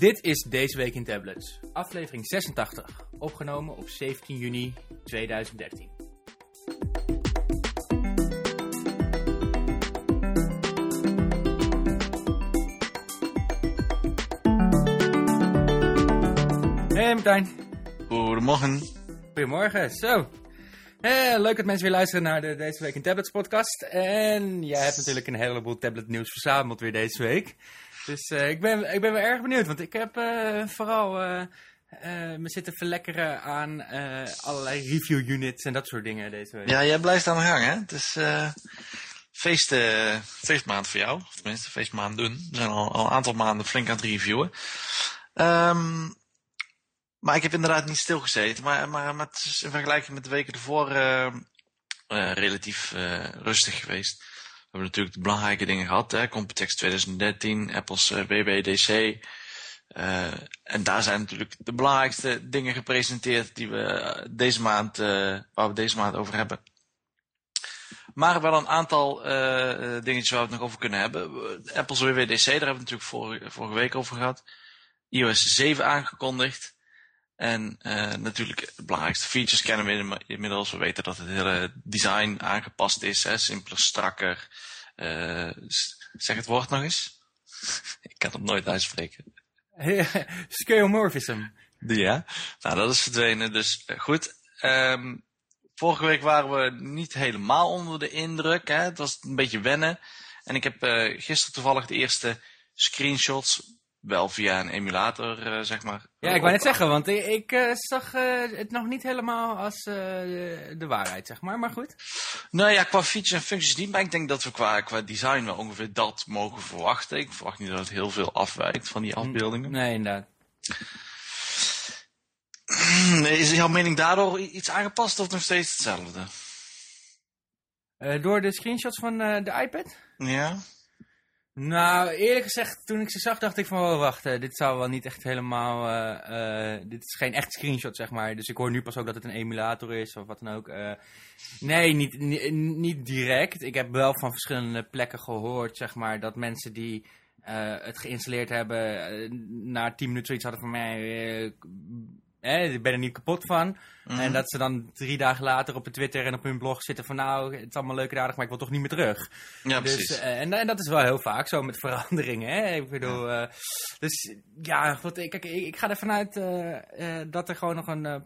Dit is Deze Week in Tablets, aflevering 86, opgenomen op 17 juni 2013. Hey Martijn. Goedemorgen. Goedemorgen. Zo. Eh, leuk dat mensen weer luisteren naar de Deze Week in Tablets podcast. En jij hebt natuurlijk een heleboel tablet nieuws verzameld weer deze week. Dus eh, ik, ben, ik ben wel erg benieuwd, want ik heb eh, vooral eh, me zitten verlekkeren aan allerlei review units en dat soort dingen deze week. Ja, jij blijft aan de gang, hè? Het is feest, feestmaand voor jou. Of tenminste, feestmaanden. We zijn al, al een aantal maanden flink aan het reviewen. Ehm, maar ik heb inderdaad niet stilgezeten. Maar, maar, is in vergelijking met de weken ervoor relatief rustig geweest. Hebben natuurlijk de belangrijke dingen gehad. Hè? Computex 2013, Apple's eh, WWDC. Eh, en daar zijn natuurlijk de belangrijkste dingen gepresenteerd die we eh, deze maand, waar we deze maand over hebben. Maar wel een aantal eh, dingetjes waar we het nog over kunnen hebben. Apple's WWDC, daar hebben we natuurlijk vorige, vorige week over gehad. iOS 7 aangekondigd. En eh, natuurlijk de belangrijkste features kennen we inmi- inmiddels. We weten dat het hele design aangepast is. Hè? Simpeler, strakker. Eh, zeg het woord nog eens. Ik kan het nooit uitspreken. Skeuomorphism. Ja, nou dat is verdwenen. Dus eh, goed. Ehm, vorige week waren we niet helemaal onder de indruk. Hè? Het was een beetje wennen. En ik heb eh, gisteren toevallig de eerste screenshots, wel via een emulator, eh, zeg maar. Ja, ik wou net zeggen, want ik, ik eh, zag eh, het nog niet helemaal als de, de waarheid, zeg maar. Maar goed. Nou ja, qua features en functies niet, maar ik denk dat we qua, qua design wel ongeveer dat mogen verwachten. Ik verwacht niet dat het heel veel afwijkt van die afbeeldingen. Nee, inderdaad. Is jouw mening daardoor iets aangepast of nog steeds hetzelfde? Door de screenshots van de iPad? Ja? Nou, eerlijk gezegd, toen ik ze zag, dacht ik van, oh, wacht, eh, dit zou wel niet echt helemaal, eh, eh, dit is geen echt screenshot, zeg maar. Dus ik hoor nu pas ook dat het een emulator is, of wat dan ook. nee, niet, niet, niet direct. Ik heb wel van verschillende plekken gehoord, zeg maar, dat mensen die het geïnstalleerd hebben, na 10 minuten zoiets hadden van mij, eh, ik ben er niet kapot van. Mhm. En dat ze dan drie dagen later op Twitter en op hun blog zitten van, nou, het is allemaal leuk en aardig, maar ik wil toch niet meer terug. Ja, Dus, precies. eh, en, en dat is wel heel vaak zo met veranderingen. Hè? Ik bedoel, eh, dus ja, wat, ik- kijk, ik, ik ga ervan uit eh, dat er gewoon nog een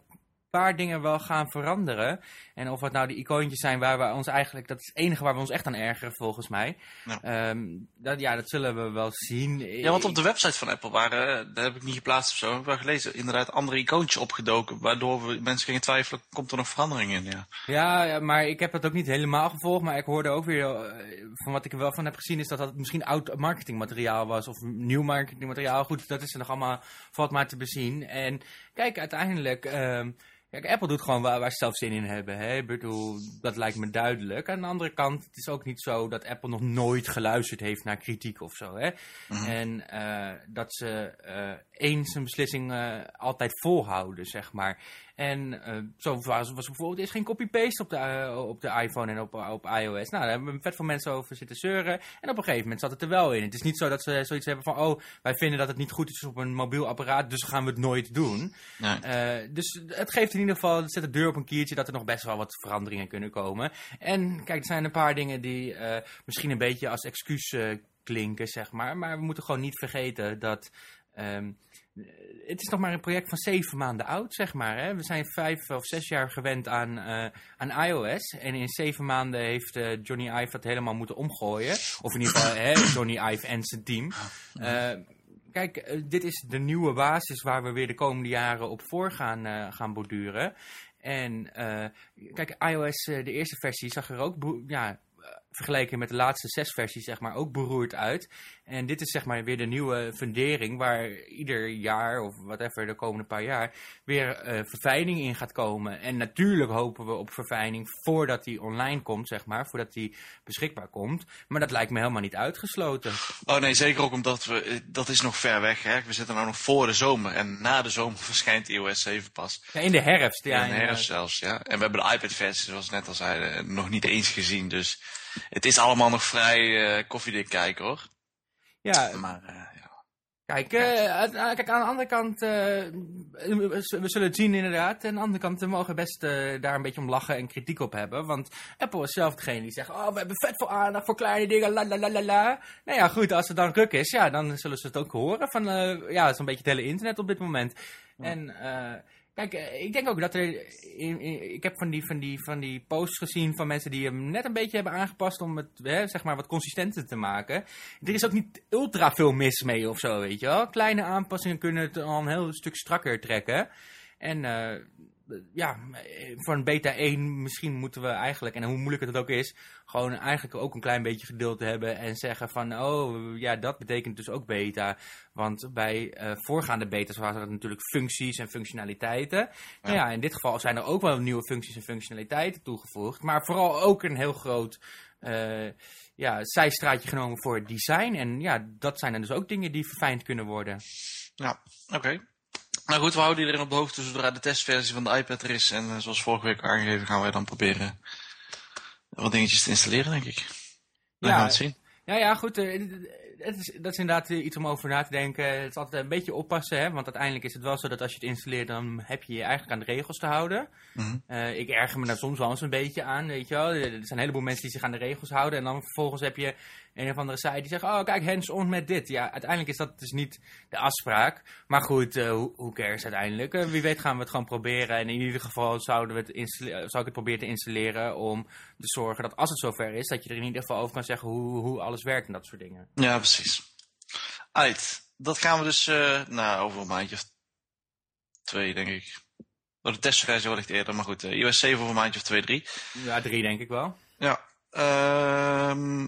paar dingen wel gaan veranderen. En of het nou die icoontjes zijn waar we ons eigenlijk, dat is het enige waar we ons echt aan ergeren volgens mij. Ja. Ehm, dat, ja, dat zullen we wel zien. Ja, want op de website van Apple waren, eh, daar heb ik niet geplaatst of zo, heb ik wel gelezen, inderdaad andere icoontjes opgedoken, waardoor we, mensen gingen twijfelen, komt er nog verandering in? Ja. Ja, maar ik heb dat ook niet helemaal gevolgd. Maar ik hoorde ook weer, eh, van wat ik er wel van heb gezien, is dat dat misschien oud marketingmateriaal was. Of nieuw marketingmateriaal. Goed, dat is er nog allemaal, valt maar te bezien. En kijk, uiteindelijk, ehm, kijk, Apple doet gewoon waar, waar ze zelf zin in hebben. Hè? Ik bedoel, dat lijkt me duidelijk. Aan de andere kant, het is ook niet zo dat Apple nog nooit geluisterd heeft naar kritiek of zo. Hè? Mhm. En eh, dat ze eh, eens een beslissing eh, altijd volhouden, zeg maar. En eh, zo was, was bijvoorbeeld is geen copy-paste op de, eh, op de iPhone en op, op iOS. Nou, daar hebben we vet veel mensen over zitten zeuren. En op een gegeven moment zat het er wel in. Het is niet zo dat ze zoiets hebben van... oh, wij vinden dat het niet goed is op een mobiel apparaat... dus gaan we het nooit doen. Nee. Eh, dus het geeft in ieder geval... het zet de deur op een kiertje... dat er nog best wel wat veranderingen kunnen komen. En kijk, er zijn een paar dingen die misschien een beetje als excuus klinken, zeg maar. Maar we moeten gewoon niet vergeten dat... ehm, het is nog maar een project van zeven maanden oud, zeg maar. Hè? We zijn vijf of zes jaar gewend aan, eh, aan iOS. En in zeven maanden heeft eh, Johnny Ive dat helemaal moeten omgooien. Of in ieder geval hè, Johnny Ive en zijn team. Eh, kijk, eh, dit is de nieuwe basis waar we weer de komende jaren op voor gaan, eh, gaan borduren. En eh, kijk, iOS, eh, de eerste versie, zag er ook, ja, eh, vergeleken met de laatste zes versies, zeg maar, ook beroerd uit. En dit is zeg maar weer de nieuwe fundering waar ieder jaar, of whatever, de komende paar jaar, weer eh, verfijning in gaat komen. En natuurlijk hopen we op verfijning voordat die online komt, zeg maar, voordat die beschikbaar komt. Maar dat lijkt me helemaal niet uitgesloten. Oh nee, zeker ook omdat we, eh, dat is nog ver weg. Hè? We zitten nou nog voor de zomer en na de zomer verschijnt iOS 7 pas. Ja, in de herfst, ja. In de herfst zelfs, ja. En we hebben de iPad-versie, zoals we net al zeiden, nog niet eens gezien. Dus het is allemaal nog vrij eh koffiedik kijken, hoor. Ja, Maar, eh, ja. Kijk, uh, kijk, aan de andere kant, we, zullen het zien inderdaad. En aan de andere kant we mogen best daar een beetje om lachen en kritiek op hebben. Want Apple is zelf degene die zegt, oh, we hebben vet veel aandacht voor kleine dingen, la la la la la. Nou ja, goed, als het dan ruk is, ja, dan zullen ze het ook horen van, ja, zo'n beetje het hele internet op dit moment. En Kijk, eh, ik denk ook dat er. In, ik heb van die, van, die, van die posts gezien van mensen die hem net een beetje hebben aangepast om het hè, zeg maar wat consistenter te maken. Er is ook niet ultra veel mis mee of zo, weet je wel. Kleine aanpassingen kunnen het al een heel stuk strakker trekken. En uh, ja, voor een beta 1 misschien moeten we eigenlijk, en hoe moeilijk het ook is, gewoon eigenlijk ook een klein beetje geduld hebben en zeggen van, oh ja, dat betekent dus ook beta. Want bij uh, voorgaande betas waren er natuurlijk functies en functionaliteiten. Ja. Nou ja, in dit geval zijn er ook wel nieuwe functies en functionaliteiten toegevoegd, maar vooral ook een heel groot... Uh, ja, zijstraatje genomen voor design. En ja, dat zijn dan dus ook dingen die verfijnd kunnen worden. Ja, oké. Nou goed, we houden iedereen op de hoogte zodra de testversie van de iPad er is. En uh, zoals vorige week aangegeven gaan wij dan proberen wat dingetjes te installeren, denk ik. Dan ja, gaan we het zien. Ja, ja, goed. Uh, het is, dat is inderdaad iets om over na te denken. Het is altijd een beetje oppassen, hè? want uiteindelijk is het wel zo dat als je het installeert, dan heb je je eigenlijk aan de regels te houden. Mm uh, ik erger me daar soms wel eens een beetje aan, weet je wel. Er zijn een heleboel mensen die zich aan de regels houden en dan vervolgens heb je een of andere site die zegt, oh kijk, hands-on met dit. Ja, uiteindelijk is dat dus niet de afspraak. Maar goed, uh, hoe cares uiteindelijk? Uh, wie weet gaan we het gewoon proberen. En in ieder geval zouden we het zou ik het proberen te installeren om te zorgen dat als het zover is, dat je er in ieder geval over kan zeggen hoe, hoe alles werkt en dat soort dingen. Ja, precies. Uit. Dat gaan we dus, uh, nou, over een maandje of twee, denk ik. Door de testversie wellicht eerder, maar goed. Uh, iOS 7 over een maandje of twee, drie. Ja, drie denk ik wel. Ja,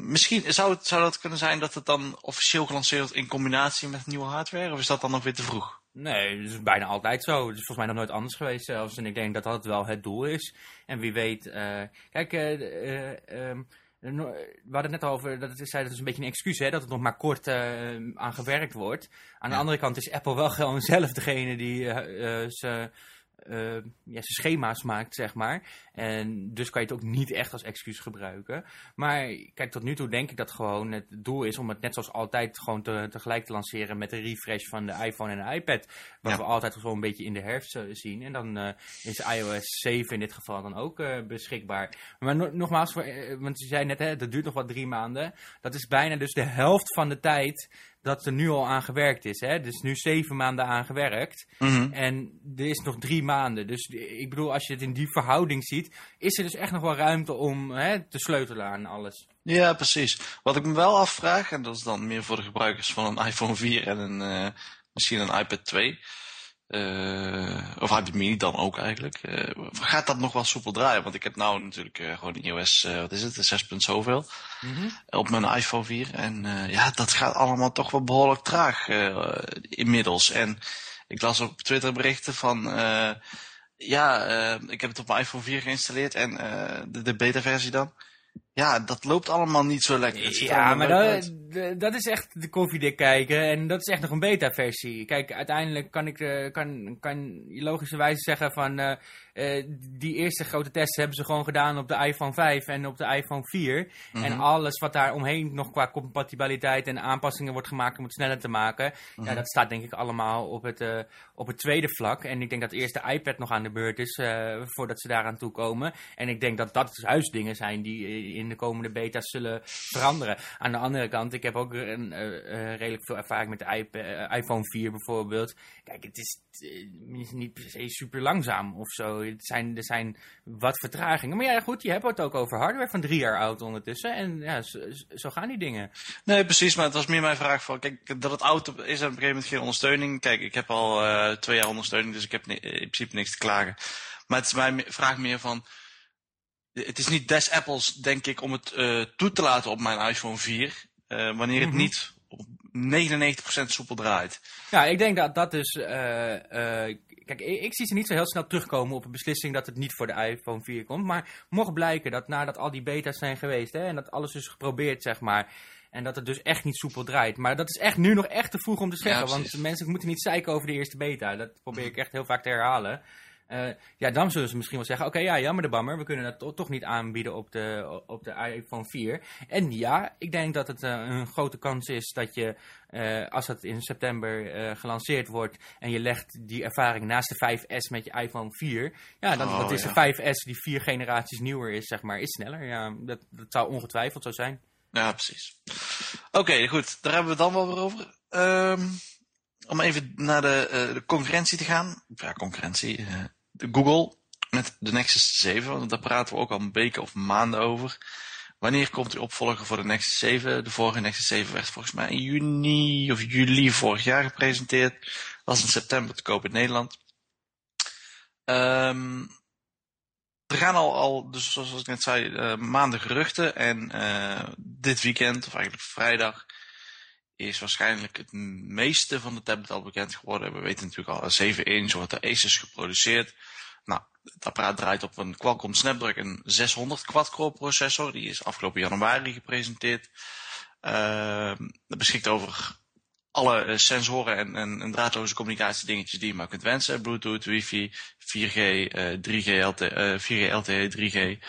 misschien zou, het, zou dat kunnen zijn dat het dan officieel gelanceerd wordt in combinatie met nieuwe hardware? Of is dat dan nog weer te vroeg? Nee, dat is bijna altijd zo. Het is volgens mij nog nooit anders geweest zelfs. En ik denk dat dat wel het doel is. En wie weet... Uh, kijk, uh, um, we hadden het net over, dat het, zei, dat is een beetje een excuus, hè, dat het nog maar kort aan gewerkt wordt. Aan de andere kant is Apple wel gewoon zelf degene die ze uh, ja, schema's maakt, zeg maar. En dus kan je het ook niet echt als excuus gebruiken. Maar kijk, tot nu toe denk ik dat gewoon het doel is om het net zoals altijd gewoon te, tegelijk te lanceren met de refresh van de iPhone en de iPad. Wat we altijd gewoon een beetje in de herfst zien. En dan uh, is iOS 7 in dit geval dan ook uh, beschikbaar. Maar no nogmaals, voor, want je zei net, hè, dat duurt nog wat drie maanden. Dat is bijna dus de helft van de tijd dat er nu al aan gewerkt is. Hè? Dus nu zeven maanden aan gewerkt. Mhm. En er is nog drie maanden. Dus ik bedoel, als je het in die verhouding ziet, is er dus echt nog wel ruimte om hè, te sleutelen aan alles. Ja, precies. Wat ik me wel afvraag, en dat is dan meer voor de gebruikers van een iPhone 4 en een, uh, misschien een iPad 2. Uh, of iPad mini dan ook eigenlijk. Uh, gaat dat nog wel soepel draaien? Want ik heb nou natuurlijk uh, gewoon iOS, wat is het, 6 punt zoveel. Mm -hmm. Op mijn iPhone 4. En ja, dat gaat allemaal toch wel behoorlijk traag inmiddels. En ik las op Twitter berichten van... ja, ik heb het op mijn iPhone 4 geïnstalleerd en de, de beta versie dan ja, dat loopt allemaal niet zo lekker. Ja, maar dat, dat is echt de koffiedik kijken en dat is echt nog een beta-versie. Kijk, uiteindelijk kan ik uh, kan, kan je logischerwijze zeggen van... Uh, uh, die eerste grote tests hebben ze gewoon gedaan op de iPhone 5 en op de iPhone 4. En mhm. alles wat daar omheen nog qua compatibiliteit en aanpassingen wordt gemaakt om het sneller te maken... ja, mhm. dat staat denk ik allemaal op het, op het tweede vlak. En ik denk dat eerst de iPad nog aan de beurt is voordat ze daaraan toekomen. En ik denk dat dat dus huisdingen zijn die in de komende beta's zullen veranderen. Aan de andere kant, ik heb ook een, uh, redelijk veel ervaring met de uh, iPhone 4 bijvoorbeeld. Kijk, het is niet per se super langzaam of zo. Het zijn, er zijn wat vertragingen. Maar ja, goed, je hebt het ook over hardware van drie jaar oud ondertussen. En ja, zo, zo, gaan die dingen. Nee, precies. Maar het was meer mijn vraag van, kijk, dat het oud is en op een gegeven moment geen ondersteuning. Kijk, ik heb al twee jaar ondersteuning, dus ik heb in principe niks te klagen. Maar het is mijn vraag meer van het is niet des Apples, denk ik, om het uh, toe te laten op mijn iPhone 4. Uh, eh, wanneer het mhm. niet op 99% soepel draait. Ja, ik denk dat dat dus... Uh, kijk, ik, ik, zie ze niet zo heel snel terugkomen op een beslissing dat het niet voor de iPhone 4 komt. Maar mocht blijken dat nadat al die beta's zijn geweest hè, en dat alles is geprobeerd, zeg maar... En dat het dus echt niet soepel draait. Maar dat is echt nu nog echt te vroeg om te zeggen. want mensen moeten niet zeiken over de eerste beta. Dat probeer ik echt heel vaak te herhalen. Uh, ja, dan zullen ze misschien wel zeggen, oké, ja, jammer de bammer, we kunnen dat to toch niet aanbieden op de, op de iPhone 4. En ja, ik denk dat het uh, een grote kans is dat je, uh, als het in september gelanceerd wordt en je legt die ervaring naast de 5S met je iPhone 4, ja, dan Oh, dat is ja. de 5S die vier generaties nieuwer is, zeg maar, is sneller. Ja, dat, dat zou ongetwijfeld zo zijn. Ja, precies. Oké, goed. Daar hebben we het dan wel weer over. Ehm, om even naar de, eh, de concurrentie te gaan. Ja, concurrentie. Google met de Nexus 7. Want daar praten we ook al een weken of maanden over. Wanneer komt die opvolger voor de Nexus 7? De vorige Nexus 7 werd volgens mij in juni of juli vorig jaar gepresenteerd. Was in september te koop in Nederland. Ehm, er gaan al, al dus zoals ik net zei, eh, maanden geruchten. En eh, dit weekend, of eigenlijk vrijdag, is waarschijnlijk het meeste van de tablet al bekend geworden. We weten natuurlijk al, 7 inch wordt door Asus geproduceerd. Nou, het apparaat draait op een Qualcomm Snapdragon 600 quad-core processor. Die is afgelopen januari gepresenteerd. Ehm dat beschikt over alle eh, sensoren en, en, en draadloze communicatiedingetjes die je maar kunt wensen. Bluetooth, wifi, 4G, eh 3G, LT, eh 4G, LTE, 3G.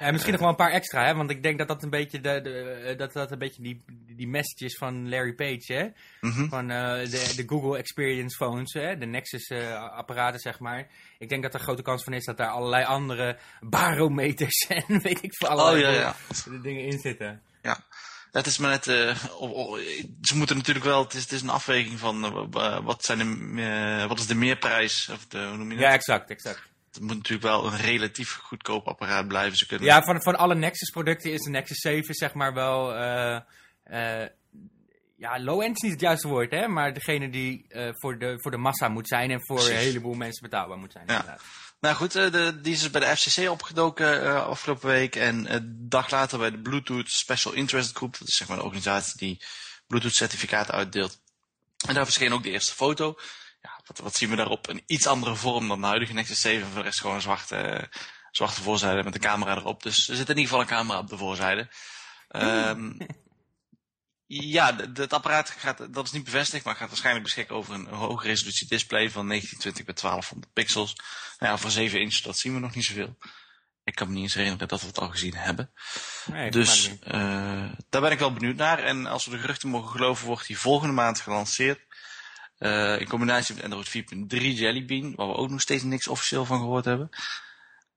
Ja, misschien nog wel een paar extra, hè? want ik denk dat dat een beetje, de, de, dat, dat een beetje die, die message is van Larry Page, hè? Mhm. van eh, de, de Google Experience phones, hè? de Nexus eh, apparaten, zeg maar. Ik denk dat er grote kans van is dat daar allerlei andere barometers en weet ik veel allerlei Oh, ja, ja. dingen in zitten. Het is maar net, eh, ze moeten natuurlijk wel, het is, het is een afweging van eh, wa- wat, zijn de, eh, wat is de meerprijs, of de, hoe noem je dat? Ja, exact, exact. Het moet natuurlijk wel een relatief goedkoop apparaat blijven. Ze kunnen, Ja, van, van alle Nexus producten is de Nexus 7 zeg maar wel... eh, eh, ja, low-end is niet het juiste woord, hè? Maar degene die eh, voor, de, voor de massa moet zijn en voor Precies. een heleboel mensen betaalbaar moet zijn. Ja. inderdaad. Nou goed, de, die is dus bij de FCC opgedoken afgelopen week. En een dag later bij de Bluetooth Special Interest Group. Dat is zeg maar de organisatie die Bluetooth certificaten uitdeelt. En daar verscheen ook de eerste foto. Ja, wat, wat zien we daarop? Een iets andere vorm dan de huidige Nexus 7. Voor de rest gewoon een zwarte, zwarte voorzijde met een camera erop. Dus er zit in ieder geval een camera op de voorzijde. Ehm, ja, het apparaat gaat, dat is niet bevestigd, maar gaat waarschijnlijk beschikken over een hoge resolutie display van 1920 bij 1200 pixels. Nou ja, voor 7 inch, dat zien we nog niet zoveel. Ik kan me niet eens herinneren dat we het al gezien hebben. Nee, Dus eh, daar ben ik wel benieuwd naar. En als we de geruchten mogen geloven, wordt die volgende maand gelanceerd. Eh, in combinatie met Android 4.3 Jelly Bean, waar we ook nog steeds niks officieel van gehoord hebben.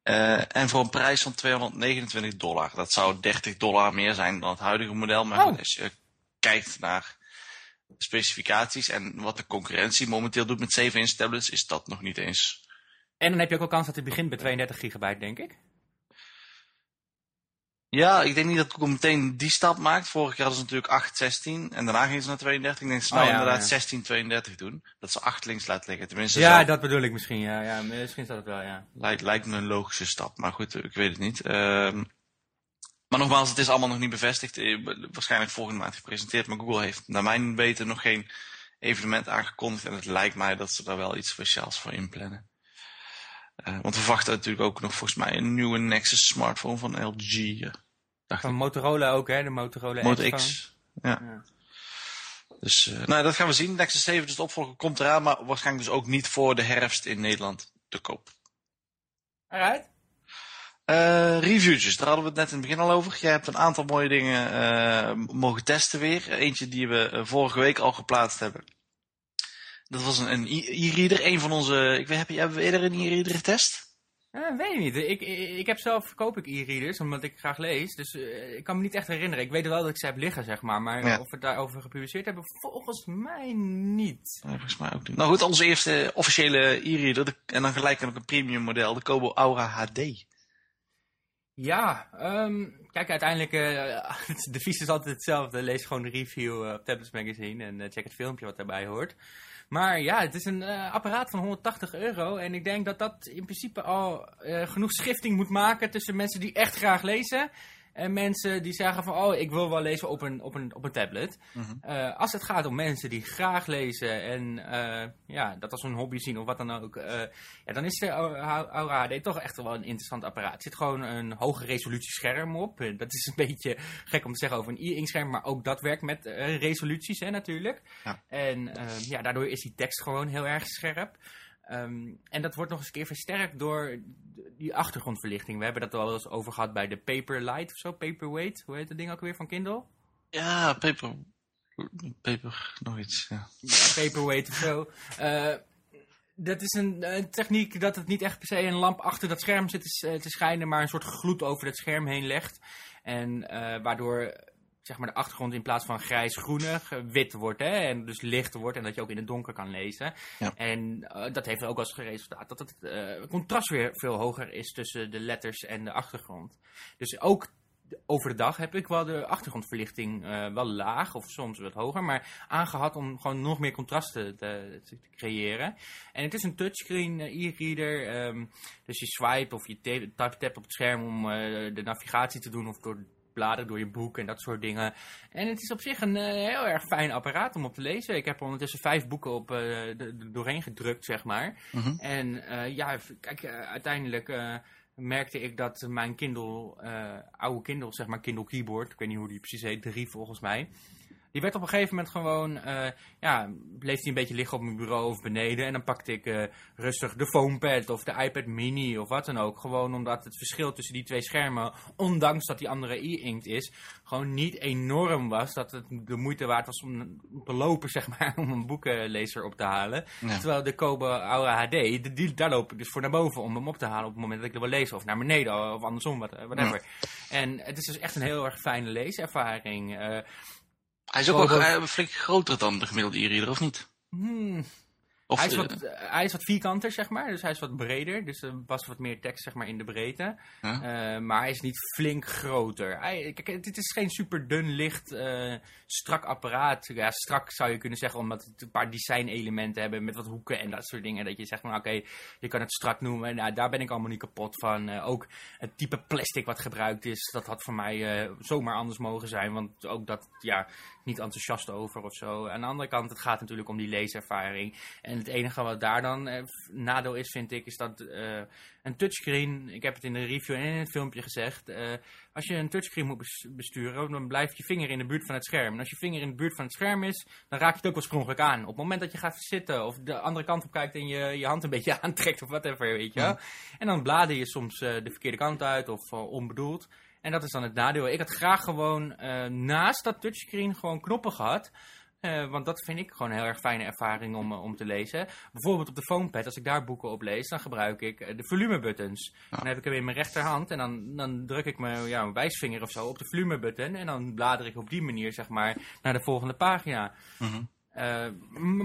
Eh, en voor een prijs van 229 dollar. Dat zou 30 dollar meer zijn dan het huidige model. Maar Oh. als je kijkt naar specificaties en wat de concurrentie momenteel doet met 7-inch tablets, is dat nog niet eens. En dan heb je ook wel kans dat het begint bij 32 gigabyte, denk ik. Ja, ik denk niet dat Google meteen die stap maakt. Vorig jaar hadden ze natuurlijk 8, 16 en daarna gingen ze naar 32. Ik denk dat ze Oh, nou ja, inderdaad ja. 16, 32 doen. Dat ze 8 links laten liggen. Tenminste, ja, dat bedoel ik misschien. Ja, ja, misschien is dat het wel, ja. lijkt, lijkt me een logische stap. Maar goed, ik weet het niet. Ehm, maar nogmaals, het is allemaal nog niet bevestigd. Eh, Waarschijnlijk volgende maand gepresenteerd. Maar Google heeft naar mijn weten nog geen evenement aangekondigd. En het lijkt mij dat ze daar wel iets speciaals voor inplannen. Eh, want we verwachten natuurlijk ook nog volgens mij een nieuwe Nexus smartphone van LG. Dacht Van ik. Motorola ook, hè? De Motorola Moto. X. Ja. Ja. Dus eh, nou, dat gaan we zien. Nexus 7, dus de opvolger, komt eraan. Maar waarschijnlijk dus ook niet voor de herfst in Nederland te koop. Alright. Eh reviewtjes, daar hadden we het net in het begin al over. Jij hebt een aantal mooie dingen eh, mogen testen weer. Eentje die we vorige week al geplaatst hebben. Dat was een, een e- e-reader. Een van onze... Ik weet, heb je, hebben we eerder een e-reader getest? Eh, weet ik niet. Ik, ik, ik heb zelf, verkoop ik e-readers, omdat ik graag lees. Dus eh, ik kan me niet echt herinneren. Ik weet wel dat ik ze heb liggen, zeg maar. Maar Ja. of we het daarover gepubliceerd hebben, volgens mij niet. Volgens mij ook niet. Nou goed, onze eerste officiële e-reader. de- En dan gelijk ook een premium model. De Kobo Aura HD. Ja, ehm, kijk, uiteindelijk, eh de vies is altijd hetzelfde. Lees gewoon de review op Tablets Magazine en check het filmpje wat daarbij hoort. Maar ja, het is een eh, apparaat van 180 euro. En ik denk dat dat in principe al eh, genoeg schifting moet maken tussen mensen die echt graag lezen. En mensen die zeggen van, oh, ik wil wel lezen op een, op een, op een tablet. Mhm. Eh, als het gaat om mensen die graag lezen en eh, ja, dat als een hobby zien of wat dan ook, eh, ja, dan is de Aura HD toch echt wel een interessant apparaat. Er zit gewoon een hoge resolutie scherm op. Dat is een beetje gek om te zeggen over een e-ink scherm, maar ook dat werkt met resoluties hè, natuurlijk. Ja. En eh, ja, daardoor is die tekst gewoon heel erg scherp. Ehm, en dat wordt nog eens een keer versterkt door die achtergrondverlichting. We hebben dat al eens over gehad bij de Paperlight of zo. Paperweight, hoe heet dat ding ook weer van Kindle? Ja, paper... Paper, nog iets, ja. ja paperweight of zo. Uh, dat is een, een, techniek dat het niet echt per se een lamp achter dat scherm zit te, te schijnen, maar een soort gloed over het scherm heen legt. En uh, waardoor zeg maar, de achtergrond in plaats van grijs-groenig wit wordt. Hè? En dus lichter wordt en dat je ook in het donker kan lezen. Ja. En uh, dat heeft ook als resultaat dat het uh, contrast weer veel hoger is tussen de letters en de achtergrond. Dus ook over de dag heb ik wel de achtergrondverlichting uh, wel laag of soms wat hoger, maar aangehad om gewoon nog meer contrasten te, te creëren. En het is een touchscreen e-reader, um, dus je swipe of je tap, tap op het scherm om uh, de navigatie te doen of door bladeren door je boek en dat soort dingen. En het is op zich een uh, heel erg fijn apparaat om op te lezen. Ik heb er ondertussen vijf boeken op de, de, doorheen gedrukt, zeg maar. Mm -hmm. En uh, ja, kijk, uiteindelijk merkte ik dat mijn Kindle, oude Kindle, zeg maar Kindle Keyboard, ik weet niet hoe die precies heet, drie volgens mij. Die werd op een gegeven moment gewoon, uh, ja, bleef hij een beetje liggen op mijn bureau of beneden. En dan pakte ik uh, rustig de PhonePad of de iPad mini of wat dan ook. Gewoon omdat het verschil tussen die twee schermen, ondanks dat die andere e-inkt is, gewoon niet enorm was. Dat het de moeite waard was om te lopen, zeg maar, om een boekenlezer op te halen. Ja. Terwijl de Kobo Aura HD, die, die, daar loop ik dus voor naar boven om hem op te halen op het moment dat ik er wil lezen. Of naar beneden, of andersom, whatever. Ja. En het is dus echt een heel erg fijne leeservaring. Uh, hij is ook wel flink groter dan de gemiddelde e-reader, of niet? Hmm. Of, hij, is wat, uh, hij is wat vierkanter, zeg maar. Dus hij is wat breder. Dus er was wat meer tekst, zeg maar, in de breedte. Uh, maar hij is niet flink groter. Hij, kijk, dit is geen super dun, licht, strak apparaat. Ja, strak zou je kunnen zeggen, omdat het een paar design-elementen hebben met wat hoeken en dat soort dingen. Dat je zegt, nou, oké, okay, je kan het strak noemen. Nou, daar ben ik allemaal niet kapot van. ook het type plastic wat gebruikt is, dat had voor mij zomaar anders mogen zijn. Want ook dat, ja, niet enthousiast over of zo. Aan de andere kant, het gaat natuurlijk om die leeservaring. En het enige wat daar dan eh, nadeel is, vind ik, is dat uh, een touchscreen... Ik heb het in de review en in het filmpje gezegd. Uh, als je een touchscreen moet besturen, dan blijft je vinger in de buurt van het scherm. En als je vinger in de buurt van het scherm is, dan raak je het ook wel sprongelijk aan. Op het moment dat je gaat zitten of de andere kant op kijkt en je je hand een beetje aantrekt of whatever, weet je. Ja. En dan blader je soms de verkeerde kant uit of onbedoeld. En dat is dan het nadeel. Ik had graag gewoon uh, naast dat touchscreen gewoon knoppen gehad. Uh, want dat vind ik gewoon een heel erg fijne ervaring om, uh, om te lezen. Bijvoorbeeld op de PhonePad, als ik daar boeken op lees, dan gebruik ik uh, de volumebuttons. Ja. Dan heb ik hem in mijn rechterhand en dan, dan druk ik mijn ja, mijn wijsvinger of zo op de volumebutton. En dan blader ik op die manier, zeg maar, naar de volgende pagina. Mm -hmm. Uh,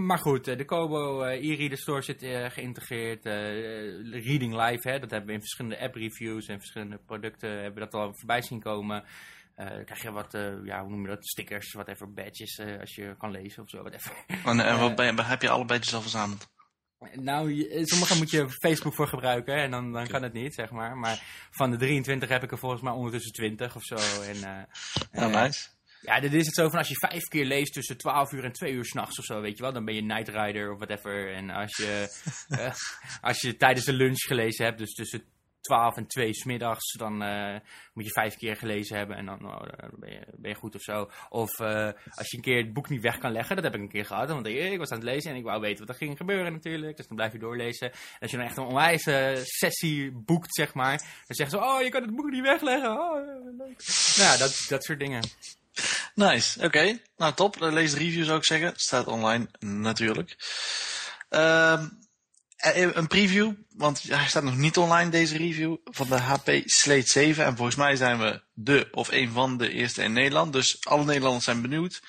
maar goed, de Kobo uh, e-reader store zit uh, geïntegreerd. Reading Live, hè, dat hebben we in verschillende app reviews en verschillende producten hebben we dat al voorbij zien komen. dan krijg je wat, ja, hoe noem je dat, stickers, whatever, badges, als je kan lezen of zo, whatever. En, en wat ben heb je alle badges al verzameld? Nou, je, sommige moet je Facebook voor gebruiken en dan, dan kan het niet, zeg maar. Maar van de 23 heb ik er volgens mij ondertussen 20 of zo. En, ja, nice. Ja, dit is het zo van als je vijf keer leest tussen 12 uur en 2 uur s'nachts of zo, weet je wel. Dan ben je Night Rider of whatever. En als je, uh, als je tijdens de lunch gelezen hebt, dus tussen 12 en 2 smiddags, dan uh, moet je vijf keer gelezen hebben en dan, oh, dan ben, je, ben je goed of zo. Of uh, als je een keer het boek niet weg kan leggen, dat heb ik een keer gehad. Want ik was aan het lezen en ik wou weten wat er ging gebeuren natuurlijk. Dus dan blijf je doorlezen. En als je dan echt een onwijze sessie boekt, zeg maar, dan zeggen ze, oh, je kan het boek niet wegleggen. Oh, leuk. Nou ja, dat, dat soort dingen. Nice, oké. Okay. Nou, top. Lees de review zou ik zeggen. Staat online, natuurlijk. Um, een preview, want hij staat nog niet online, deze review, van de HP Slate 7. En volgens mij zijn we de of een van de eerste in Nederland. Dus alle Nederlanders zijn benieuwd.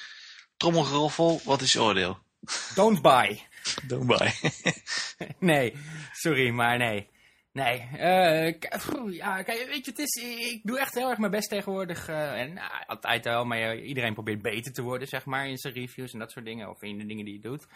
Trommelgeroffel, wat is je oordeel? Don't buy. Don't buy. nee, sorry, maar nee. Nee, uh, ja, kijk, weet je, het is, ik doe echt heel erg mijn best tegenwoordig. Uh, en nou, altijd wel, maar iedereen probeert beter te worden, zeg maar, in zijn reviews en dat soort dingen. Of in de dingen die je doet.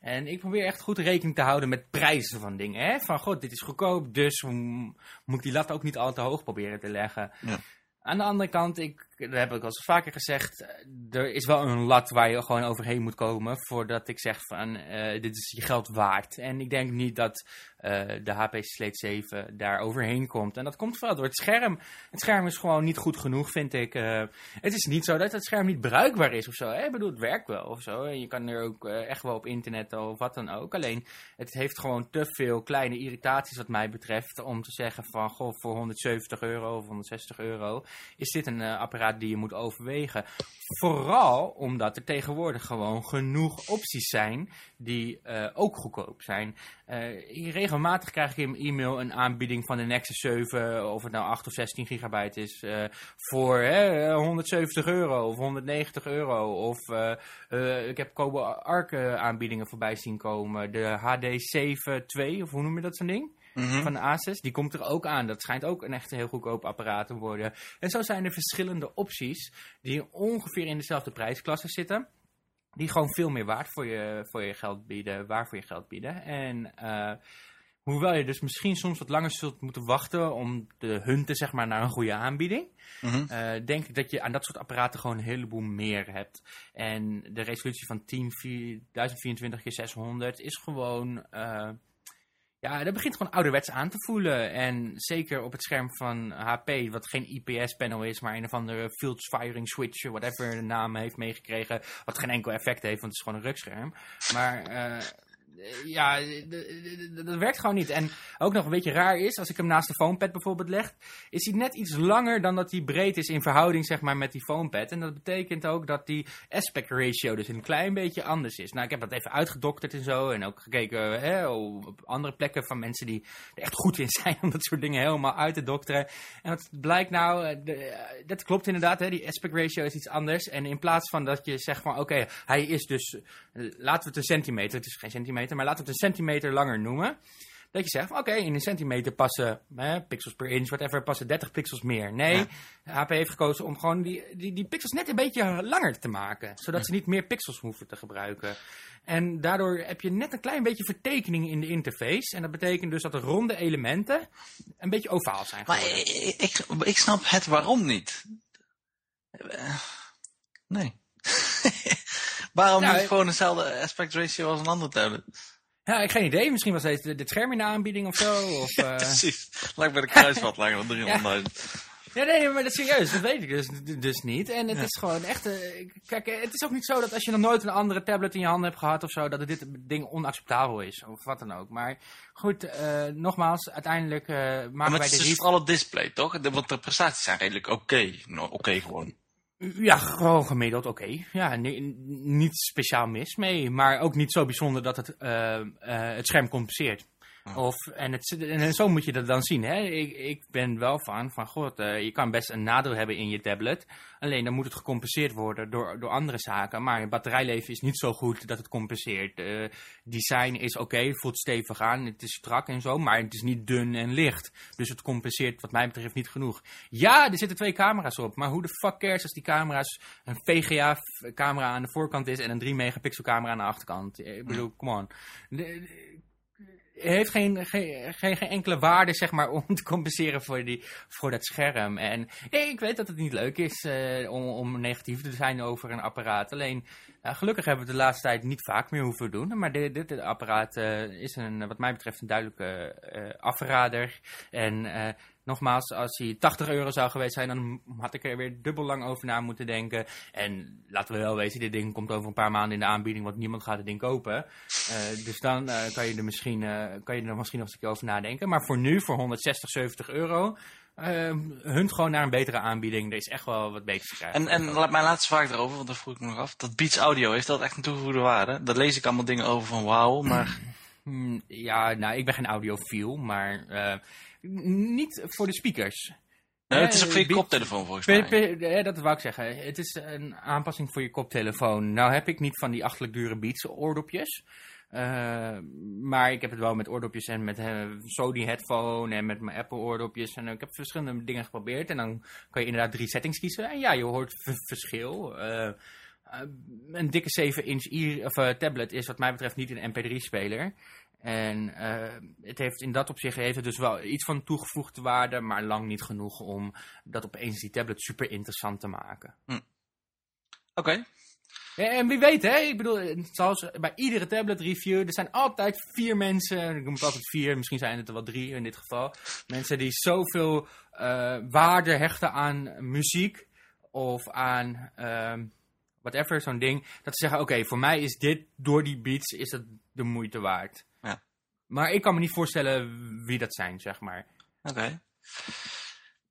En ik probeer echt goed rekening te houden met prijzen van dingen. Hè? Van, god, dit is goedkoop, dus moet ik die lat ook niet al te hoog proberen te leggen. Ja. Aan de andere kant, ik dat heb ik al eens vaker gezegd, er is wel een lat waar je gewoon overheen moet komen voordat ik zeg van uh, dit is je geld waard. En ik denk niet dat uh, de HP Slate 7 daar overheen komt. En dat komt vooral door het scherm. Het scherm is gewoon niet goed genoeg, vind ik. Het is niet zo dat het scherm niet bruikbaar is of zo. Hè? Ik bedoel, het werkt wel of zo. En je kan er ook echt wel op internet of wat dan ook. Alleen, het heeft gewoon te veel kleine irritaties wat mij betreft om te zeggen van, goh, voor 170 euro of 160 euro is dit een apparaat die je moet overwegen. Vooral omdat er tegenwoordig gewoon genoeg opties zijn die uh, ook goedkoop zijn. Uh, regelmatig krijg ik in mijn e-mail een aanbieding van de Nexus 7, of het nou 8 of 16 gigabyte is, uh, voor 170 euro of 190 euro. Of ik heb Kobo Arc aanbiedingen voorbij zien komen. De HD7 II, of hoe noem je dat zo'n ding? Mhm. van de Asus. Die komt er ook aan. Dat schijnt ook een echt heel goedkoop apparaat te worden. En zo zijn er verschillende opties die ongeveer in dezelfde prijsklasse zitten. Die gewoon veel meer waard voor je, voor je geld bieden, waar voor je geld bieden. En uh, hoewel je dus misschien soms wat langer zult moeten wachten om te hunten zeg maar, naar een goede aanbieding. Mm -hmm. uh, denk ik dat je aan dat soort apparaten gewoon een heleboel meer hebt. En de resolutie van 10, 1024 x 600 is gewoon... Uh, ja, dat begint gewoon ouderwets aan te voelen. En zeker op het scherm van HP, wat geen IPS-panel is, maar een of andere field firing switch, whatever de naam heeft meegekregen. Wat geen enkel effect heeft, want het is gewoon een rugscherm. Maar uh, ja, dat werkt gewoon niet. En ook nog een beetje raar is, als ik hem naast de foampad bijvoorbeeld leg, is hij net iets langer dan dat hij breed is in verhouding zeg maar met die foampad. En dat betekent ook dat die aspect ratio dus een klein beetje anders is. Nou, ik heb dat even uitgedokterd en zo en ook gekeken hè, op andere plekken van mensen die er echt goed in zijn om dat soort dingen helemaal uit te dokteren. En wat blijkt nou, eh, eh, dat klopt inderdaad, hè, die aspect ratio is iets anders. En in plaats van dat je zegt van oké, hij is dus, eh, laten we het een centimeter, het is geen centimeter, maar laten we het een centimeter langer noemen. Dat je zegt, oké, in een centimeter passen, pixels per inch, whatever, passen 30 pixels meer. Nee, HP heeft gekozen om gewoon die, die, die pixels net een beetje langer te maken. Zodat ze niet meer pixels hoeven te gebruiken. En daardoor heb je net een klein beetje vertekening in de interface. En dat betekent dus dat de ronde elementen een beetje ovaal zijn geworden. Maar ik, ik, ik snap het waarom niet. Nee. Waarom niet gewoon dezelfde aspect ratio als een andere tablet? Ja, ik heb geen idee. Misschien was deze dit scherm in de aanbieding of zo. Of, uh... Precies. Lijkt bij de kruisvat langer dan 300.000. Ja, nee, maar dat is serieus. Dat weet ik dus, dus niet. En het is gewoon echt... Uh, kijk, het is ook niet zo dat als je nog nooit een andere tablet in je handen hebt gehad of zo, dat dit ding onacceptabel is. Of wat dan ook. Maar goed, uh, nogmaals, uiteindelijk uh, maken maar wij de... het is dus vooral het display, toch? Want de prestaties zijn redelijk oké. Okay. Nou, oké okay gewoon. Ja, gewoon gemiddeld oké. Ja, niet speciaal mis mee, maar ook niet zo bijzonder dat het, uh, uh, het scherm compenseert. Of, en, het, en zo moet je dat dan zien. Hè? Ik, ik ben wel van, van god, uh, je kan best een nadeel hebben in je tablet. Alleen dan moet het gecompenseerd worden door, door andere zaken. Maar het batterijleven is niet zo goed dat het compenseert. Uh, design is oké, okay, voelt stevig aan, het is strak en zo. Maar het is niet dun en licht. Dus het compenseert wat mij betreft niet genoeg. Ja, er zitten twee camera's op. Maar hoe de fuck cares als die camera's een VGA camera aan de voorkant is en een 3 megapixel camera aan de achterkant. Ik bedoel, come on. De, heeft geen, geen, geen, enkele waarde zeg maar, om te compenseren voor, die, voor dat scherm. En ik weet dat het niet leuk is uh, om, om negatief te zijn over een apparaat. Alleen, uh, gelukkig hebben we de laatste tijd niet vaak meer hoeven doen. Maar dit, dit, apparaat uh, is een, wat mij betreft een duidelijke afrader. En Nogmaals, als hij 80 euro zou geweest zijn, dan had ik er weer dubbel lang over na moeten denken. En laten we wel weten, dit ding komt over een paar maanden in de aanbieding, want niemand gaat het ding kopen. Uh, dus dan uh, kan, je er misschien, uh, kan je er misschien nog eens een keer over nadenken. Maar voor nu, voor 160, 70 euro, hunt gewoon naar een betere aanbieding. Er is echt wel wat beter te krijgen. En, en mijn laatste vraag erover, want dat vroeg ik me nog af. Dat Beats Audio, heeft dat echt een toegevoegde waarde? Daar lees ik allemaal dingen over van wauw, maar... Hmm, ja, nou, ik ben geen audiofiel, maar niet voor de speakers. Nee, het is ook voor je koptelefoon volgens mij. Dat wou ik zeggen. Het is een aanpassing voor je koptelefoon. Nou heb ik niet van die achtelijk dure Beats oordopjes. Uh, maar ik heb het wel met oordopjes en met uh, Sony headphone en met mijn Apple oordopjes. En ik heb verschillende dingen geprobeerd. En dan kan je inderdaad drie settings kiezen. En ja, je hoort verschil. Een dikke 7-inch of, tablet is wat mij betreft niet een mp3-speler. En uh, het heeft in dat opzicht heeft het dus wel iets van toegevoegde waarde, maar lang niet genoeg om dat opeens die tablet super interessant te maken. Hm. Oké. Ja, en wie weet, hè? Ik bedoel, zoals bij iedere tablet review, er zijn altijd vier mensen, ik noem het altijd vier, misschien zijn het er wel drie in dit geval, mensen die zoveel uh, waarde hechten aan muziek of aan uh, whatever, zo'n ding, dat ze zeggen, oké, voor mij is dit, door die beats, is het de moeite waard. Maar ik kan me niet voorstellen wie dat zijn, zeg maar. Oké.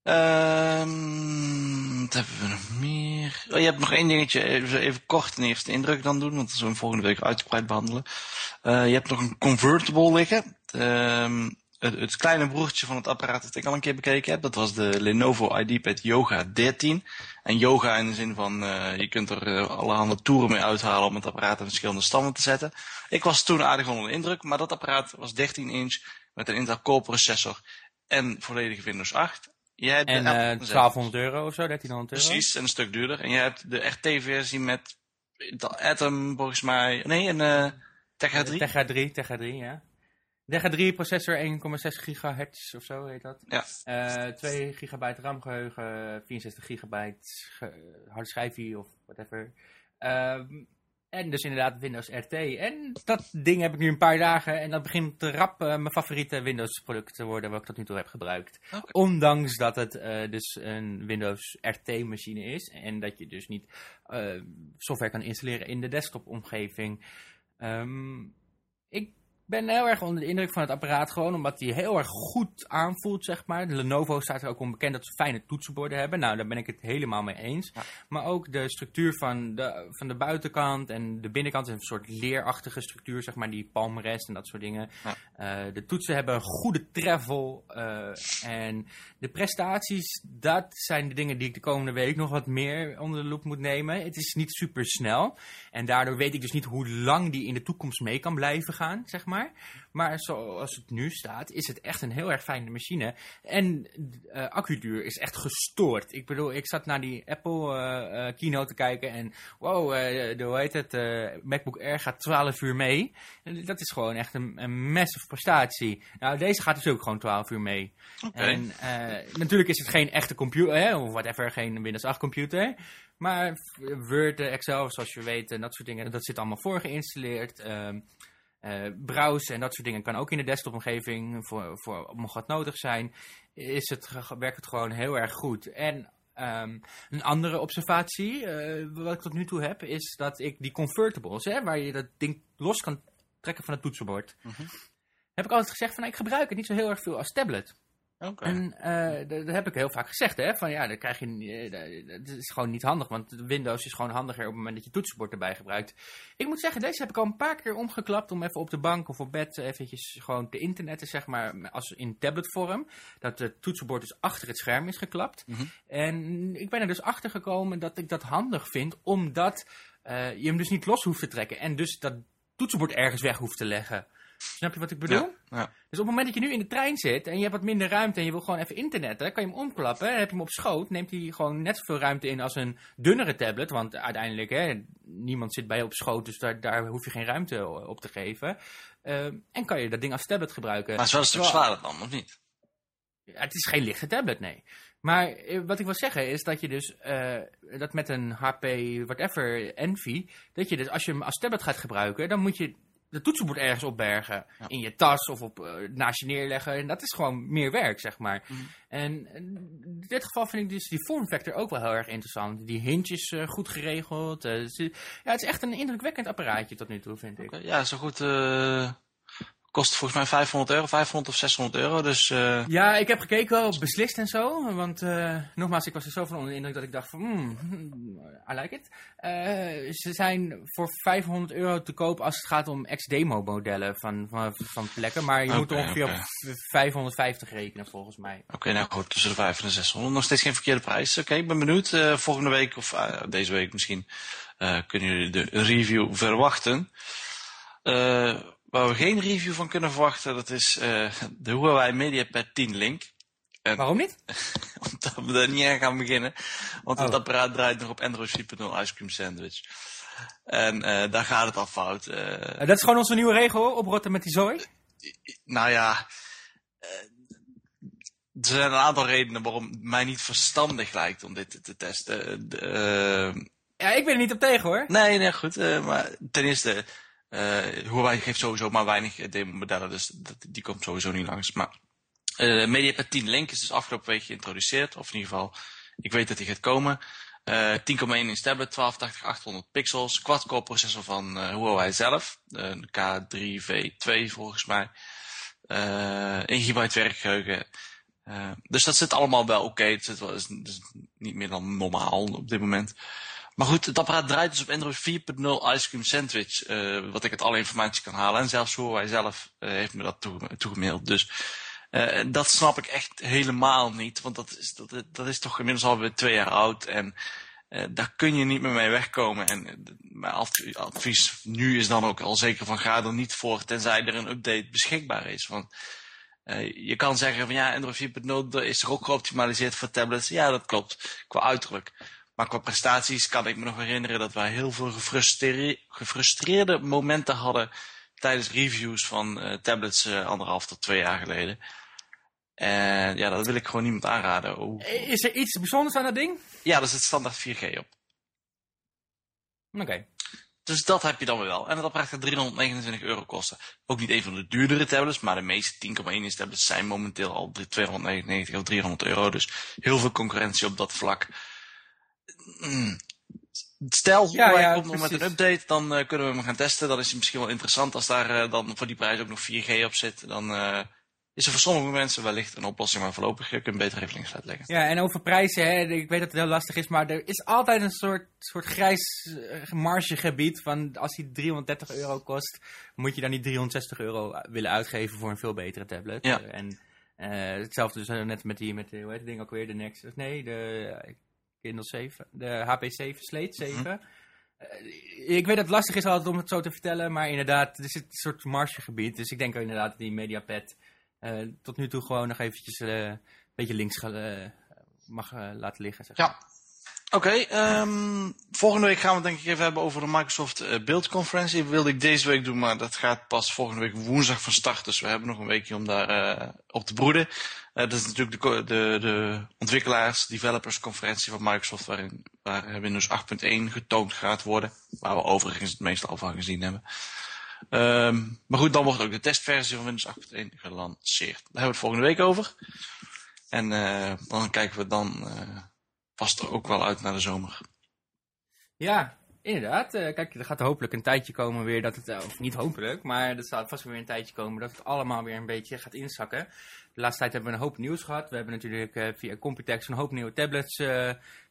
Um, wat hebben we nog meer? Oh, je hebt nog één dingetje, even, even kort een eerste indruk dan doen, want dat zullen we volgende week uitgebreid behandelen. Uh, je hebt nog een convertible liggen. Um, het, het, kleine broertje van het apparaat dat ik al een keer bekeken heb, dat was de Lenovo IdeaPad Yoga 13. En yoga in de zin van, uh, je kunt er uh, allerhande toeren mee uithalen om het apparaat in verschillende standen te zetten. Ik was toen aardig onder de indruk, maar dat apparaat was 13 inch met een Intel Core processor en volledige Windows 8. Jij hebt en uh, 1200 euro of zo, 1300 euro? Precies, en een stuk duurder. En je hebt de RT-versie met Atom, volgens mij. Nee, een uh, Tegra 3. Tegra 3, Tegra 3, ja. Tegra 3 processor 1,6 gigahertz of zo heet dat. Ja. Uh, 2 gigabyte RAM geheugen, 64 gigabyte harde schijfje of whatever. Uh, en dus inderdaad Windows RT. En dat ding heb ik nu een paar dagen. En dat begint te rap uh, mijn favoriete Windows product te worden. Wat ik tot nu toe heb gebruikt. Okay. Ondanks dat het uh, dus een Windows RT machine is. En dat je dus niet uh, software kan installeren in de desktop omgeving. Um, ik ben heel erg onder de indruk van het apparaat gewoon, omdat hij heel erg goed aanvoelt, zeg maar. De Lenovo staat er ook om bekend dat ze fijne toetsenborden hebben. Nou, daar ben ik het helemaal mee eens. Ja. Maar ook de structuur van de, van de buitenkant en de binnenkant is een soort leerachtige structuur, zeg maar, die palmrest en dat soort dingen. Ja. Uh, de toetsen hebben een goede travel uh, en de prestaties, dat zijn de dingen die ik de komende week nog wat meer onder de loep moet nemen. Het is niet super snel en daardoor weet ik dus niet hoe lang die in de toekomst mee kan blijven gaan, zeg maar. Maar zoals het nu staat, is het echt een heel erg fijne machine. En uh, accuduur is echt gestoord. Ik bedoel, ik zat naar die Apple uh, uh, keynote te kijken en wow, de, hoe heet het, MacBook Air gaat 12 uur mee. En dat is gewoon echt een, een massive prestatie. Nou, deze gaat dus ook gewoon 12 uur mee. Okay. En natuurlijk is het geen echte computer, hè, of whatever, geen Windows 8 computer. Maar Word, Excel, zoals je weet, en dat soort dingen, dat zit allemaal voor geïnstalleerd. Uh, uh, browsen en dat soort dingen kan ook in de desktopomgeving, voor, voor, mocht dat nodig zijn, is het, werkt het gewoon heel erg goed. En um, een andere observatie, uh, wat ik tot nu toe heb, is dat ik die convertibles, hè, waar je dat ding los kan trekken van het toetsenbord, mm -hmm. heb ik altijd gezegd van ik gebruik het niet zo heel erg veel als tablet. Okay. En uh, dat, dat heb ik heel vaak gezegd, hè. Van ja, dan krijg je... Het is gewoon niet handig, want Windows is gewoon handiger op het moment dat je toetsenbord erbij gebruikt. Ik moet zeggen, deze heb ik al een paar keer omgeklapt om even op de bank of op bed eventjes gewoon te internetten, zeg maar, als in tabletvorm. Dat het toetsenbord dus achter het scherm is geklapt. Mm -hmm. En ik ben er dus achter gekomen dat ik dat handig vind, omdat uh, je hem dus niet los hoeft te trekken. En dus dat toetsenbord ergens weg hoeft te leggen. Snap je wat ik bedoel? Ja, ja. Dus op het moment dat je nu in de trein zit en je hebt wat minder ruimte en je wil gewoon even internetten, kan je hem omklappen. En heb je hem op schoot, neemt hij gewoon net zoveel ruimte in als een dunnere tablet. Want uiteindelijk, hè, niemand zit bij je op schoot, dus daar, daar hoef je geen ruimte op te geven. Uh, en kan je dat ding als tablet gebruiken. Maar het is wel een stuk zwaarder dan, of niet? Ja, het is geen lichte tablet, nee. Maar wat ik wil zeggen is dat je dus, uh, dat met een HP whatever Envy, dat je dus als je hem als tablet gaat gebruiken, dan moet je de toetsenbord ergens opbergen. Ja. In je tas of op, uh, naast je neerleggen. En dat is gewoon meer werk, zeg maar. Mm. En in dit geval vind ik dus die form factor ook wel heel erg interessant. Die hinges uh, goed geregeld. Uh, het, is, ja, het is echt een indrukwekkend apparaatje tot nu toe, vind ik. Okay, ja, zo goed... Kost volgens mij 500 euro, 500 of 600 euro. Dus, uh... Ja, ik heb gekeken op beslist en zo. Want uh, nogmaals, ik was er zo van onder de indruk dat ik dacht van, hmm, I like it. Uh, ze zijn voor 500 euro te koop als het gaat om ex-demo modellen van, van, van plekken. Maar je okay, moet ongeveer okay. op 550 rekenen volgens mij. Oké, okay, nou goed, tussen de 500 en 600. Nog steeds geen verkeerde prijs. Oké, ik ben benieuwd. Volgende week of deze week misschien kunnen jullie de review verwachten. Waar we geen review van kunnen verwachten, dat is uh, de Huawei MediaPad 10 Link. En, Waarom niet? omdat we daar niet aan gaan beginnen. Want oh. het apparaat draait nog op Android 4.0 Ice Cream Sandwich. En uh, daar gaat het al fout. Uh, dat is gewoon onze nieuwe regel, oprotten met die zooi? nou ja, eh, er zijn een aantal redenen waarom het mij niet verstandig lijkt om dit te testen. Ja, ik ben er niet op tegen hoor. Nee, nee, goed. Maar ten eerste, Huawei geeft sowieso maar weinig demo-modellen, dus dat, die komt sowieso niet langs. Maar uh, MediaPad 10 Link is dus afgelopen week geïntroduceerd, of in ieder geval, ik weet dat die gaat komen. Uh, 10,1 inch tablet, 1280 800 pixels, quad-core processor van Huawei zelf, de K3V2 volgens mij. Uh, 1 GB werkgeheugen. Dus dat zit allemaal wel oké. Okay. Het is niet meer dan normaal op dit moment. Maar goed, het apparaat draait dus op Android 4.0 Ice Cream Sandwich, uh, wat ik uit alle informatie kan halen. En zelfs Huawei zelf uh, heeft me dat toegemaild. Dus uh, dat snap ik echt helemaal niet, want dat is, dat, dat is toch inmiddels alweer twee jaar oud. En daar kun je niet meer mee wegkomen. En mijn advies nu is dan ook al zeker van ga er niet voor, tenzij er een update beschikbaar is. Want je kan zeggen van ja, Android 4.0 is er ook geoptimaliseerd voor tablets. Ja, dat klopt, qua uiterlijk. Maar qua prestaties kan ik me nog herinneren dat wij heel veel gefrustreerde, gefrustreerde momenten hadden tijdens reviews van uh, tablets uh, anderhalf tot twee jaar geleden. En ja, dat wil ik gewoon niemand aanraden. Hoe... Is er iets bijzonders aan dat ding? Ja, er zit standaard 4G op. Oké. Okay. Dus dat heb je dan weer wel. En dat apparaat gaat 329 euro kosten. Ook niet een van de duurdere tablets, maar de meeste 10,1 inch tablets zijn momenteel al 299 of 300 euro. Dus heel veel concurrentie op dat vlak. Mm. Stel, ja, komt nog met een update, dan uh, kunnen we hem gaan testen. Dan is het misschien wel interessant als daar uh, dan voor die prijs ook nog 4G op zit. Dan uh, is er voor sommige mensen wellicht een oplossing, maar voorlopig kun je beter even links laten leggen. Ja, en over prijzen, hè, ik weet dat het heel lastig is, maar er is altijd een soort, soort grijs margegebied van als hij 330 euro kost, moet je dan niet 360 euro willen uitgeven voor een veel betere tablet. Ja. En hetzelfde dus net met die, met, hoe heet het ding ook weer, de Nexus, nee, de... Kindle 7, de HP7, Slate 7. Mm -hmm. uh, ik weet dat het lastig is altijd om het zo te vertellen, maar inderdaad, er zit een soort margegebied. Dus ik denk inderdaad dat die Mediapad uh, tot nu toe gewoon nog eventjes uh, een beetje links mag laten liggen. Zeg. Ja, Oké, um, volgende week gaan we het denk ik even hebben over de Microsoft uh, beeldconferentie. wilde ik deze week doen, maar dat gaat pas volgende week woensdag van start. Dus we hebben nog een weekje om daar uh, op te broeden. Uh, dat is natuurlijk de, de, de ontwikkelaars, developers conferentie van Microsoft, waarin waar Windows 8.1 getoond gaat worden. Waar we overigens het meeste al van gezien hebben. Um, maar goed, dan wordt ook de testversie van Windows 8.1 gelanceerd. Daar hebben we het volgende week over. En dan kijken we dan past er ook wel uit naar de zomer. Ja, inderdaad. Uh, kijk, er gaat hopelijk een tijdje komen weer dat het, uh, of niet hopelijk, maar er zal vast weer een tijdje komen dat het allemaal weer een beetje gaat inzakken. De laatste tijd hebben we een hoop nieuws gehad. We hebben natuurlijk uh, via Computex een hoop nieuwe tablets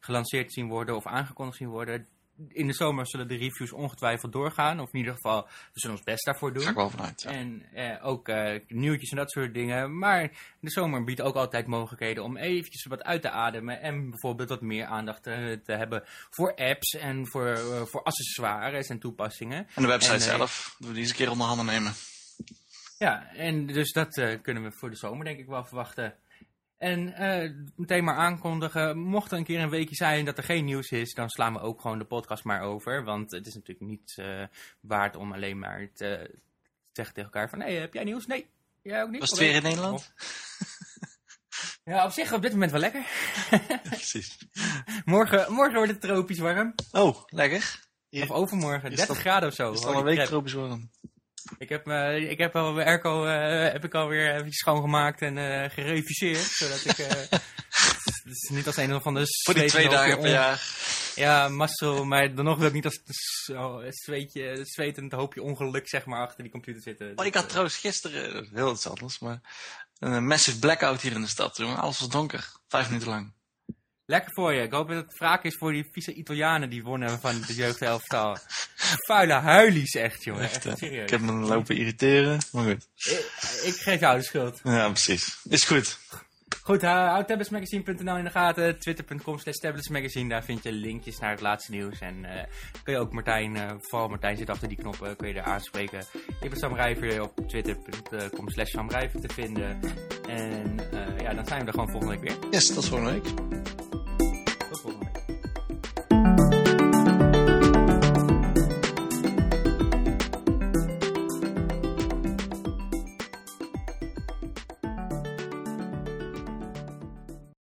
gelanceerd zien worden of aangekondigd zien worden in de zomer zullen de reviews ongetwijfeld doorgaan. Of in ieder geval, we zullen ons best daarvoor doen. Ga ik wel vanuit, ja. En eh, ook uh, nieuwtjes en dat soort dingen. Maar de zomer biedt ook altijd mogelijkheden om eventjes wat uit te ademen. En bijvoorbeeld wat meer aandacht te, te hebben voor apps en voor, uh, voor accessoires en toepassingen. En de website en, zelf, dat we die eens een keer onder handen nemen. Ja, en dus dat kunnen we voor de zomer denk ik wel verwachten. En uh, meteen maar aankondigen, mocht er een keer een weekje zijn dat er geen nieuws is, dan slaan we ook gewoon de podcast maar over. Want het is natuurlijk niet uh, waard om alleen maar te zeggen tegen elkaar van, hé, hey, heb jij nieuws? Nee, jij ook niet? Was het weer in Nederland? Ja, op zich op dit moment wel lekker. Precies. morgen, morgen wordt het tropisch warm. Oh, lekker. Hier. Of overmorgen, 30 graden of zo. Is het al een week tropisch warm? Ik heb, uh, ik heb al mijn airco uh, heb ik alweer even schoongemaakt en uh, gereviseerd. Zodat ik... dus niet als een of andere Voor die twee dagen per jaar. Ja, maar dan nog wil ik niet als zo, zweetje, zwetend hoopje ongeluk zeg maar achter die computer zitten. Oh, ik had trouwens gisteren, heel iets anders, maar een massive blackout hier in de stad. Alles was donker, vijf minuten lang. Lekker voor je. Ik hoop dat het wraak is voor die vieze Italianen die wonnen van de jeugdhelftal. Vuile huilies echt, jongen. Echt, echt serieus. Ik heb me lopen irriteren, maar goed. Ik, ik, geef jou de schuld. Ja, precies. Is goed. Goed, hou tabletsmagazine.nl in de gaten. Twitter.com slash tabletsmagazine. Daar vind je linkjes naar het laatste nieuws. En uh, kun je ook Martijn, uh, vooral Martijn zit achter die knoppen, kun je er aanspreken. Ik ben Sam Rijver op twitter.com slash Sam Rijver te vinden. En uh, ja, dan zijn we er gewoon volgende week weer. Yes. Tot volgende week.